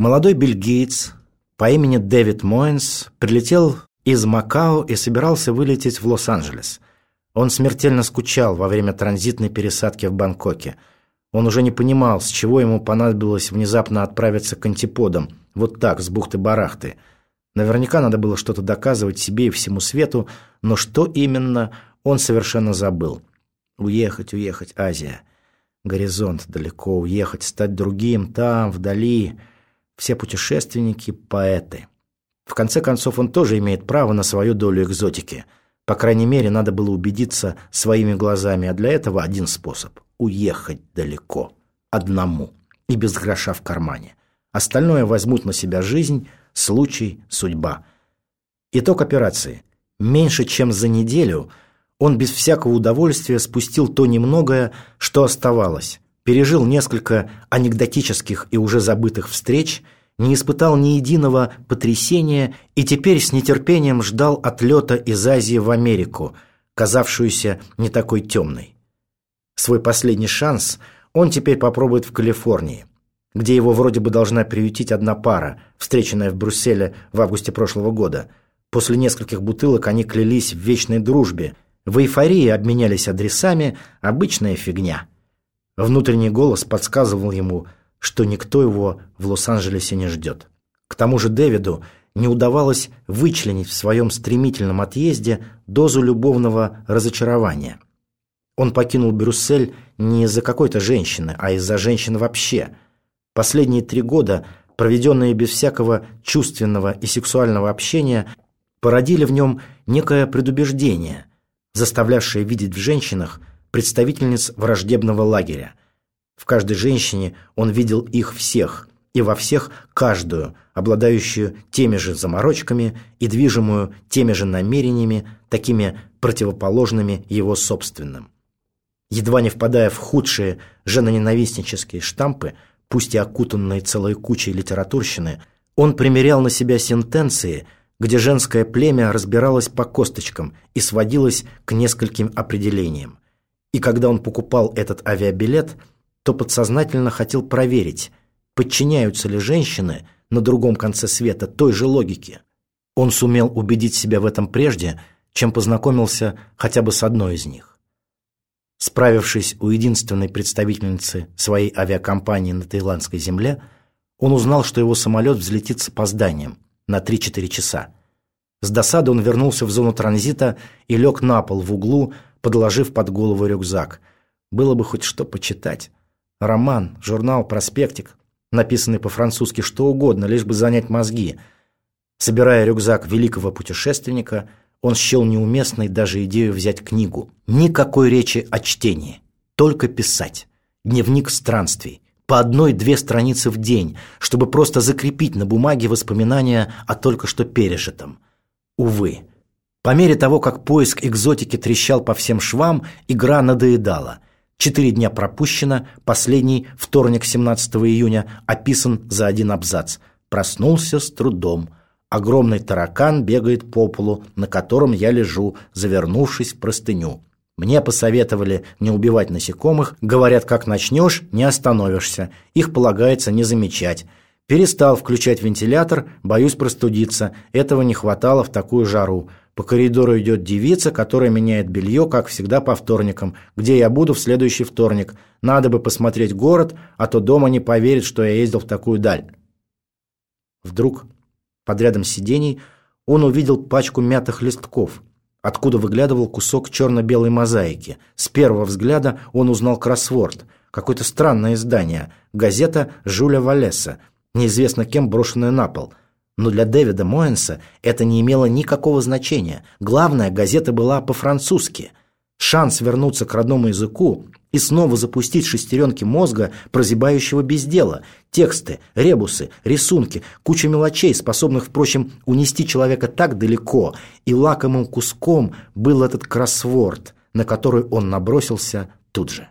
Молодой бельгиец по имени Дэвид Моэнс прилетел из Макао и собирался вылететь в Лос-Анджелес. Он смертельно скучал во время транзитной пересадки в Бангкоке. Он уже не понимал, с чего ему понадобилось внезапно отправиться к антиподам, вот так, с бухты-барахты. Наверняка надо было что-то доказывать себе и всему свету, но что именно, он совершенно забыл. Уехать, уехать, Азия. Горизонт далеко, уехать, стать другим, там, вдали. Все путешественники – поэты. В конце концов, он тоже имеет право на свою долю экзотики. По крайней мере, надо было убедиться своими глазами, а для этого один способ – уехать далеко. Одному. И без гроша в кармане. Остальное возьмут на себя жизнь, случай, судьба. Итог операции. Меньше чем за неделю – он без всякого удовольствия спустил то немногое, что оставалось, пережил несколько анекдотических и уже забытых встреч, не испытал ни единого потрясения и теперь с нетерпением ждал отлета из Азии в Америку, казавшуюся не такой темной. Свой последний шанс он теперь попробует в Калифорнии, где его вроде бы должна приютить одна пара, встреченная в Брюсселе в августе прошлого года. После нескольких бутылок они клялись в вечной дружбе – в эйфории обменялись адресами, обычная фигня. Внутренний голос подсказывал ему, что никто его в Лос-Анджелесе не ждет. К тому же Дэвиду не удавалось вычленить в своем стремительном отъезде дозу любовного разочарования. Он покинул Брюссель не из-за какой-то женщины, а из-за женщин вообще. Последние три года, проведенные без всякого чувственного и сексуального общения, породили в нем некое предубеждение – заставлявшее видеть в женщинах представительниц враждебного лагеря. В каждой женщине он видел их всех, и во всех каждую, обладающую теми же заморочками и движимую теми же намерениями, такими противоположными его собственным. Едва не впадая в худшие женоненавистнические штампы, пусть и окутанные целой кучей литературщины, он примерял на себя сентенции – где женское племя разбиралось по косточкам и сводилось к нескольким определениям. И когда он покупал этот авиабилет, то подсознательно хотел проверить, подчиняются ли женщины на другом конце света той же логике. Он сумел убедить себя в этом прежде, чем познакомился хотя бы с одной из них. Справившись у единственной представительницы своей авиакомпании на таиландской земле, он узнал, что его самолет взлетит с опозданием – на 3-4 часа. С досады он вернулся в зону транзита и лег на пол в углу, подложив под голову рюкзак. Было бы хоть что почитать. Роман, журнал, проспектик, написанный по-французски что угодно, лишь бы занять мозги. Собирая рюкзак великого путешественника, он счел неуместной даже идею взять книгу. Никакой речи о чтении, только писать. Дневник странствий по одной-две страницы в день, чтобы просто закрепить на бумаге воспоминания о только что пережитом. Увы. По мере того, как поиск экзотики трещал по всем швам, игра надоедала. Четыре дня пропущено, последний, вторник 17 июня, описан за один абзац. Проснулся с трудом. Огромный таракан бегает по полу, на котором я лежу, завернувшись в простыню. Мне посоветовали не убивать насекомых, говорят, как начнешь, не остановишься, их полагается не замечать. Перестал включать вентилятор, боюсь простудиться, этого не хватало в такую жару. По коридору идет девица, которая меняет белье, как всегда, по вторникам. Где я буду в следующий вторник? Надо бы посмотреть город, а то дома не поверит, что я ездил в такую даль. Вдруг, под рядом сидений, он увидел пачку мятых листков – откуда выглядывал кусок черно-белой мозаики. С первого взгляда он узнал кроссворд. Какое-то странное издание. Газета Жюля Валеса, неизвестно кем брошенная на пол. Но для Дэвида Моэнса это не имело никакого значения. Главное, газета была по-французски. Шанс вернуться к родному языку и снова запустить шестеренки мозга, прозябающего без дела. Тексты, ребусы, рисунки, куча мелочей, способных, впрочем, унести человека так далеко, и лакомым куском был этот кроссворд, на который он набросился тут же.